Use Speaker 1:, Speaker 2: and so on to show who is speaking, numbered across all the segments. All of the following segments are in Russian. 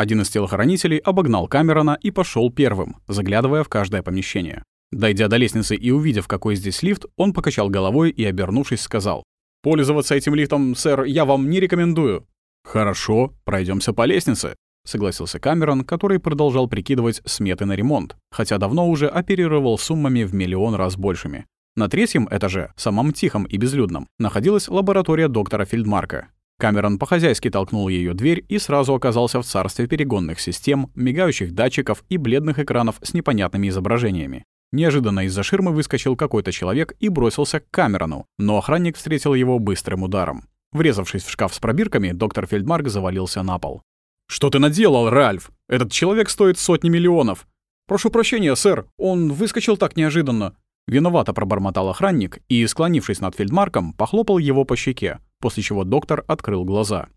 Speaker 1: Один из телохранителей обогнал Камерона и пошел первым, заглядывая в каждое помещение. Дойдя до лестницы и увидев, какой здесь лифт, он покачал головой и, обернувшись, сказал. «Пользоваться этим лифтом, сэр, я вам не рекомендую». «Хорошо, пройдемся по лестнице», — согласился Камерон, который продолжал прикидывать сметы на ремонт, хотя давно уже оперировал суммами в миллион раз большими. На третьем этаже, самом тихом и безлюдном, находилась лаборатория доктора Фельдмарка. Камерон по-хозяйски толкнул ее дверь и сразу оказался в царстве перегонных систем, мигающих датчиков и бледных экранов с непонятными изображениями. Неожиданно из-за ширмы выскочил какой-то человек и бросился к Камерону, но охранник встретил его быстрым ударом. Врезавшись в шкаф с пробирками, доктор Фельдмарк завалился на пол. «Что ты наделал, Ральф? Этот человек стоит сотни миллионов!» «Прошу прощения, сэр, он выскочил так неожиданно. Виновато пробормотал охранник и, склонившись над фельдмарком, похлопал его по щеке, после чего доктор открыл глаза.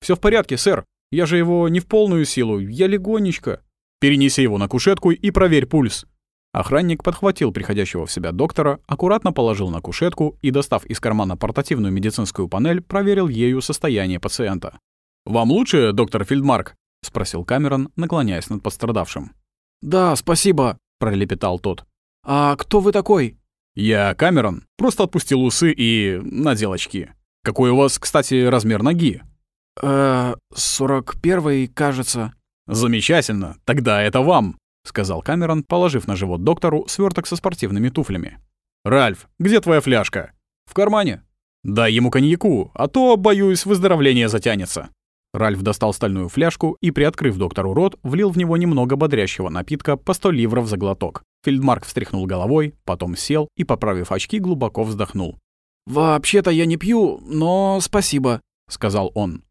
Speaker 1: Все в порядке, сэр. Я же его не в полную силу, я легонечко. Перенеси его на кушетку и проверь пульс». Охранник подхватил приходящего в себя доктора, аккуратно положил на кушетку и, достав из кармана портативную медицинскую панель, проверил ею состояние пациента. «Вам лучше, доктор Фельдмарк?» — спросил Камерон, наклоняясь над пострадавшим.
Speaker 2: «Да, спасибо», — пролепетал тот. «А кто вы такой?»
Speaker 1: «Я Камерон. Просто отпустил усы и надел очки. Какой у вас, кстати, размер ноги?»
Speaker 2: «Э, сорок первый, кажется».
Speaker 1: «Замечательно. Тогда это вам», — сказал Камерон, положив на живот доктору сверток со спортивными туфлями. «Ральф, где твоя фляжка?»
Speaker 2: «В кармане».
Speaker 1: «Дай ему коньяку, а то, боюсь, выздоровление затянется». Ральф достал стальную фляжку и, приоткрыв доктору рот, влил в него немного бодрящего напитка по 100 ливров за глоток. Фельдмарк встряхнул головой, потом сел и, поправив очки, глубоко вздохнул.
Speaker 2: «Вообще-то я не пью, но спасибо», — сказал он.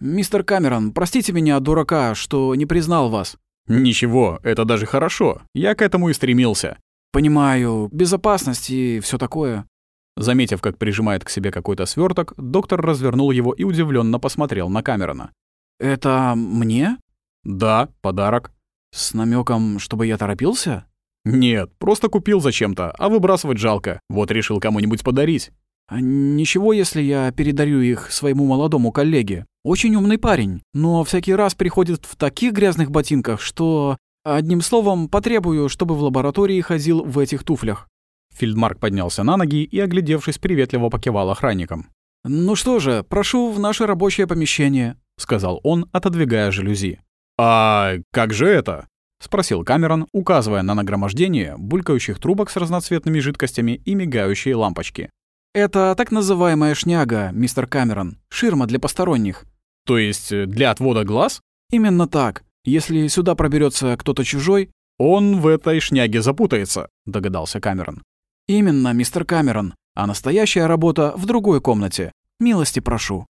Speaker 2: «Мистер Камерон, простите меня, дурака, что не признал вас».
Speaker 1: «Ничего, это даже хорошо. Я к этому и стремился».
Speaker 2: «Понимаю, безопасность и все такое».
Speaker 1: Заметив, как прижимает к себе какой-то сверток, доктор развернул его и удивленно посмотрел на Камерона.
Speaker 2: «Это мне?»
Speaker 1: «Да, подарок».
Speaker 2: «С намеком, чтобы я торопился?»
Speaker 1: «Нет, просто купил зачем-то, а выбрасывать жалко. Вот решил кому-нибудь подарить».
Speaker 2: А «Ничего, если я передарю их своему молодому коллеге. Очень умный парень, но всякий раз приходит в таких грязных ботинках, что... Одним словом, потребую, чтобы в лаборатории ходил в этих туфлях».
Speaker 1: Фельдмарк поднялся на ноги и, оглядевшись, приветливо покивал охранникам.
Speaker 2: «Ну что же, прошу в наше рабочее помещение», —
Speaker 1: сказал он, отодвигая жалюзи. «А как же это?» — спросил Камерон, указывая на нагромождение булькающих трубок с разноцветными жидкостями и мигающие лампочки.
Speaker 2: «Это так называемая шняга, мистер Камерон. Ширма для посторонних».
Speaker 1: «То есть э, для отвода глаз?»
Speaker 2: «Именно так. Если сюда проберется кто-то чужой...»
Speaker 1: «Он в этой шняге запутается», — догадался Камерон.
Speaker 2: «Именно, мистер Камерон. А настоящая работа в другой комнате. Милости прошу».